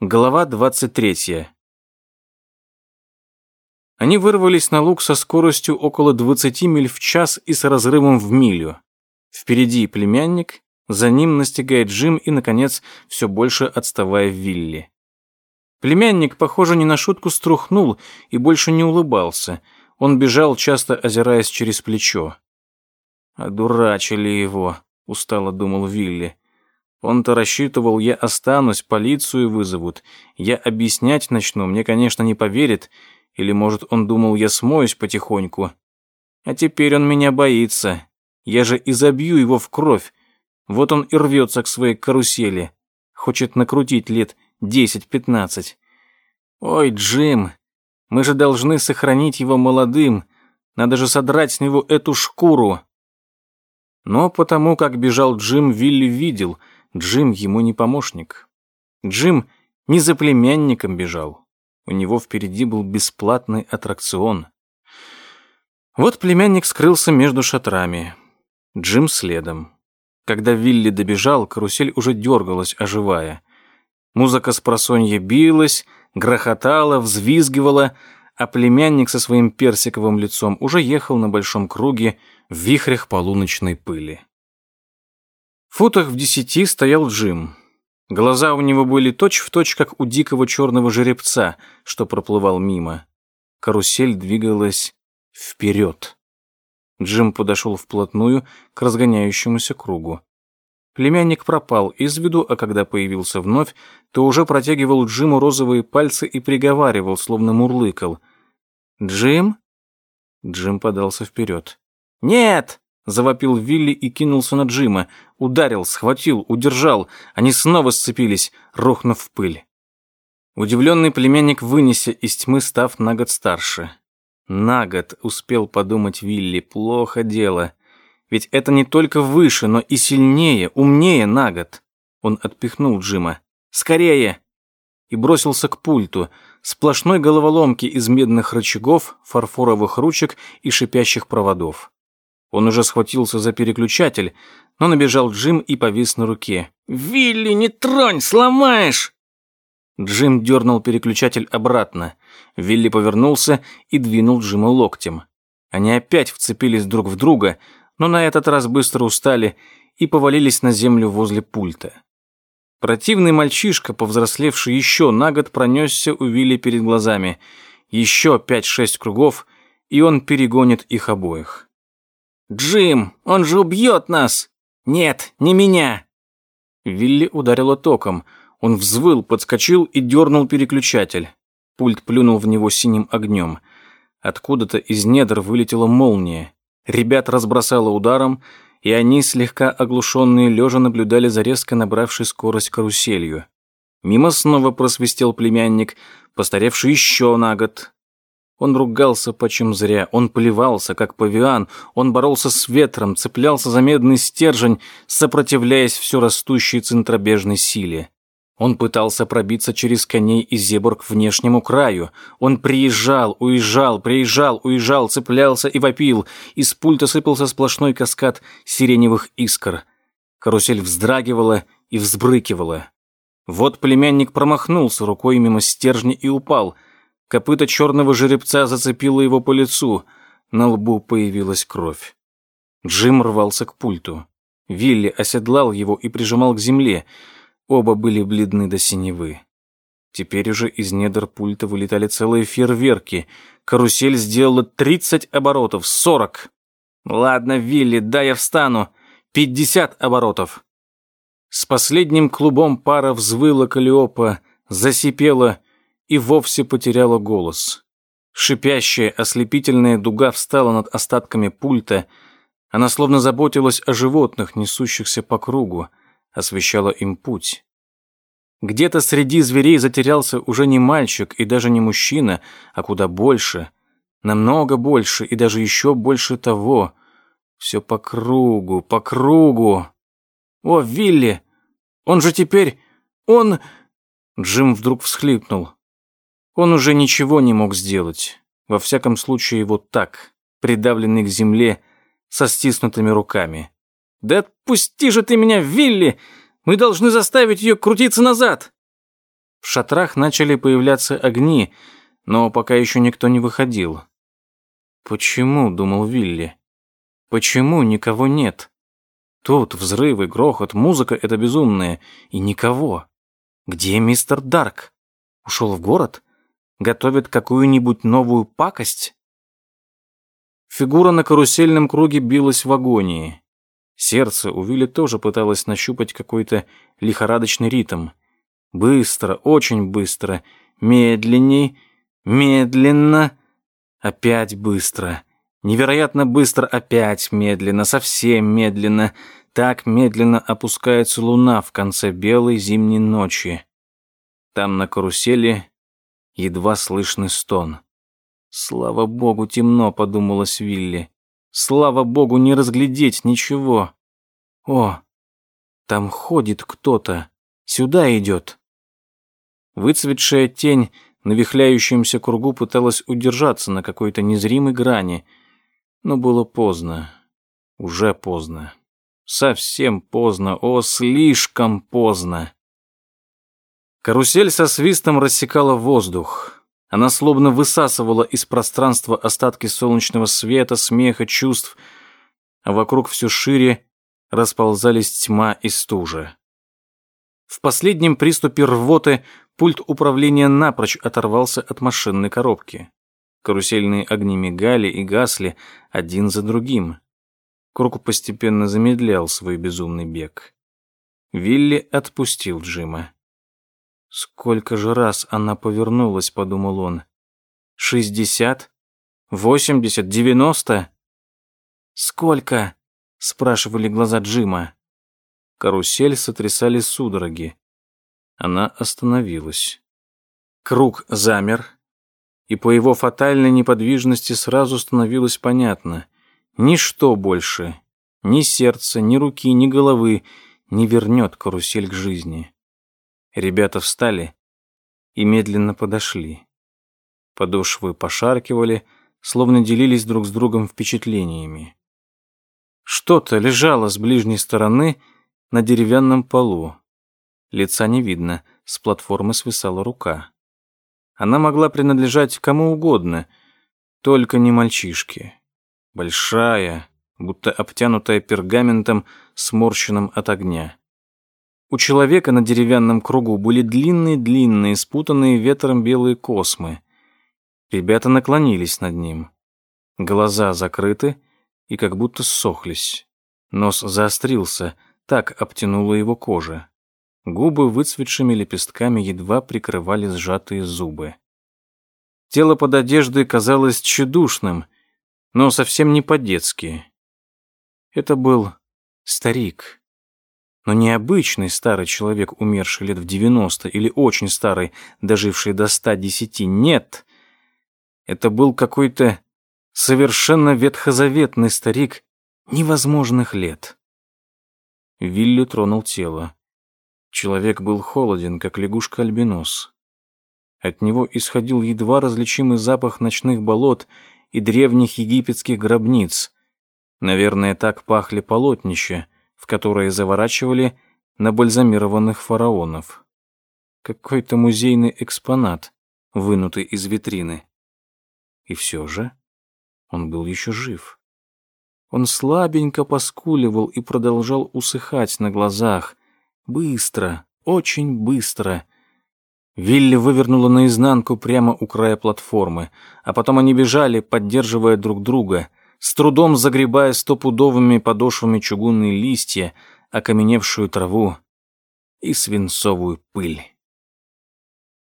Глава 23. Они вырвались на луг со скоростью около 20 миль в час и с разрывом в милю. Впереди племянник, за ним настигает Джим и, наконец, все больше отставая Вилли. Племянник, похоже, не на шутку струхнул и больше не улыбался. Он бежал, часто озираясь через плечо. «Одурачили его», — устало думал Вилли. Он-то рассчитывал, я останусь, полицию вызовут. Я объяснять начну, мне, конечно, не поверит. Или, может, он думал, я смоюсь потихоньку. А теперь он меня боится. Я же изобью его в кровь. Вот он и рвется к своей карусели. Хочет накрутить лет десять-пятнадцать. Ой, Джим, мы же должны сохранить его молодым. Надо же содрать с него эту шкуру. Но потому как бежал Джим, Вилли видел — Джим ему не помощник. Джим не за племянником бежал. У него впереди был бесплатный аттракцион. Вот племянник скрылся между шатрами. Джим следом. Когда Вилли добежал, карусель уже дергалась, оживая. Музыка с просонья билась, грохотала, взвизгивала, а племянник со своим персиковым лицом уже ехал на большом круге в вихрях полуночной пыли. Футах в десяти стоял Джим. Глаза у него были точь-в-точь, точь, как у дикого черного жеребца, что проплывал мимо. Карусель двигалась вперед. Джим подошел вплотную к разгоняющемуся кругу. Племянник пропал из виду, а когда появился вновь, то уже протягивал Джиму розовые пальцы и приговаривал, словно мурлыкал. «Джим?» Джим подался вперед. «Нет!» Завопил Вилли и кинулся на Джима. Ударил, схватил, удержал. Они снова сцепились, рухнув в пыль. Удивленный племянник вынесся из тьмы, став на год старше. На год, успел подумать Вилли, плохо дело. Ведь это не только выше, но и сильнее, умнее на год. Он отпихнул Джима. «Скорее!» И бросился к пульту, сплошной головоломки из медных рычагов, фарфоровых ручек и шипящих проводов. Он уже схватился за переключатель, но набежал Джим и повис на руке. «Вилли, не тронь, сломаешь!» Джим дернул переключатель обратно. Вилли повернулся и двинул Джима локтем. Они опять вцепились друг в друга, но на этот раз быстро устали и повалились на землю возле пульта. Противный мальчишка, повзрослевший еще на год, пронесся у Вилли перед глазами. Еще пять-шесть кругов, и он перегонит их обоих. «Джим, он же убьет нас!» «Нет, не меня!» Вилли ударило током. Он взвыл, подскочил и дернул переключатель. Пульт плюнул в него синим огнем. Откуда-то из недр вылетела молния. Ребят разбросало ударом, и они, слегка оглушенные, лежа наблюдали за резко набравшей скорость каруселью. Мимо снова просвистел племянник, постаревший еще на год. Он ругался почем зря, он плевался, как павиан, он боролся с ветром, цеплялся за медный стержень, сопротивляясь все растущей центробежной силе. Он пытался пробиться через коней и зебр к внешнему краю. Он приезжал, уезжал, приезжал, уезжал, цеплялся и вопил. Из пульта сыпался сплошной каскад сиреневых искр. Карусель вздрагивала и взбрыкивала. Вот племянник промахнулся рукой мимо стержня и упал — Копыта черного жеребца зацепило его по лицу. На лбу появилась кровь. Джим рвался к пульту. Вилли оседлал его и прижимал к земле. Оба были бледны до синевы. Теперь уже из недр пульта вылетали целые фейерверки. Карусель сделала тридцать оборотов, сорок. Ладно, Вилли, да я встану. Пятьдесят оборотов. С последним клубом пара взвыла Калиопа, засипела и вовсе потеряла голос. Шипящая, ослепительная дуга встала над остатками пульта. Она словно заботилась о животных, несущихся по кругу, освещала им путь. Где-то среди зверей затерялся уже не мальчик и даже не мужчина, а куда больше, намного больше и даже еще больше того. Все по кругу, по кругу. О, Вилли! Он же теперь... Он... Джим вдруг всхлипнул. Он уже ничего не мог сделать. Во всяком случае, вот так, придавленный к земле, со стиснутыми руками. «Да отпусти же ты меня, Вилли! Мы должны заставить ее крутиться назад!» В шатрах начали появляться огни, но пока еще никто не выходил. «Почему?» — думал Вилли. «Почему никого нет? Тут взрывы, грохот, музыка — это безумная, и никого. Где мистер Дарк? Ушел в город? Готовит какую-нибудь новую пакость?» Фигура на карусельном круге билась в агонии. Сердце у Вилли тоже пыталось нащупать какой-то лихорадочный ритм. Быстро, очень быстро, медленней, медленно, опять быстро. Невероятно быстро, опять медленно, совсем медленно. Так медленно опускается луна в конце белой зимней ночи. Там на карусели едва слышный стон. «Слава богу, темно», — подумалась Вилли. «Слава богу, не разглядеть ничего». «О, там ходит кто-то. Сюда идет». Выцветшая тень на вихляющемся кругу пыталась удержаться на какой-то незримой грани, но было поздно. Уже поздно. Совсем поздно. О, слишком поздно. Карусель со свистом рассекала воздух. Она словно высасывала из пространства остатки солнечного света, смеха, чувств, а вокруг все шире расползались тьма и стужа. В последнем приступе рвоты пульт управления напрочь оторвался от машинной коробки. Карусельные огни мигали и гасли один за другим. Круг постепенно замедлял свой безумный бег. Вилли отпустил Джима. «Сколько же раз она повернулась», — подумал он. «Шестьдесят? Восемьдесят? Девяносто?» «Сколько?» — спрашивали глаза Джима. Карусель сотрясали судороги. Она остановилась. Круг замер, и по его фатальной неподвижности сразу становилось понятно. Ничто больше, ни сердца, ни руки, ни головы не вернет карусель к жизни. Ребята встали и медленно подошли. Подошвы пошаркивали, словно делились друг с другом впечатлениями. Что-то лежало с ближней стороны на деревянном полу. Лица не видно, с платформы свисала рука. Она могла принадлежать кому угодно, только не мальчишке. Большая, будто обтянутая пергаментом, сморщенным от огня. У человека на деревянном кругу были длинные-длинные, спутанные ветром белые космы. Ребята наклонились над ним. Глаза закрыты и как будто ссохлись. Нос заострился, так обтянула его кожа. Губы выцветшими лепестками едва прикрывали сжатые зубы. Тело под одеждой казалось тщедушным, но совсем не по-детски. Это был старик но не обычный старый человек, умерший лет в 90, или очень старый, доживший до 110. Нет. Это был какой-то совершенно ветхозаветный старик невозможных лет. Вилли тронул тело. Человек был холоден, как лягушка-альбинос. От него исходил едва различимый запах ночных болот и древних египетских гробниц. Наверное, так пахли полотнища — в которые заворачивали набальзамированных фараонов. Какой-то музейный экспонат, вынутый из витрины. И все же он был еще жив. Он слабенько поскуливал и продолжал усыхать на глазах. Быстро, очень быстро. Вилли вывернула наизнанку прямо у края платформы, а потом они бежали, поддерживая друг друга с трудом загребая стопудовыми подошвами чугунные листья, окаменевшую траву и свинцовую пыль.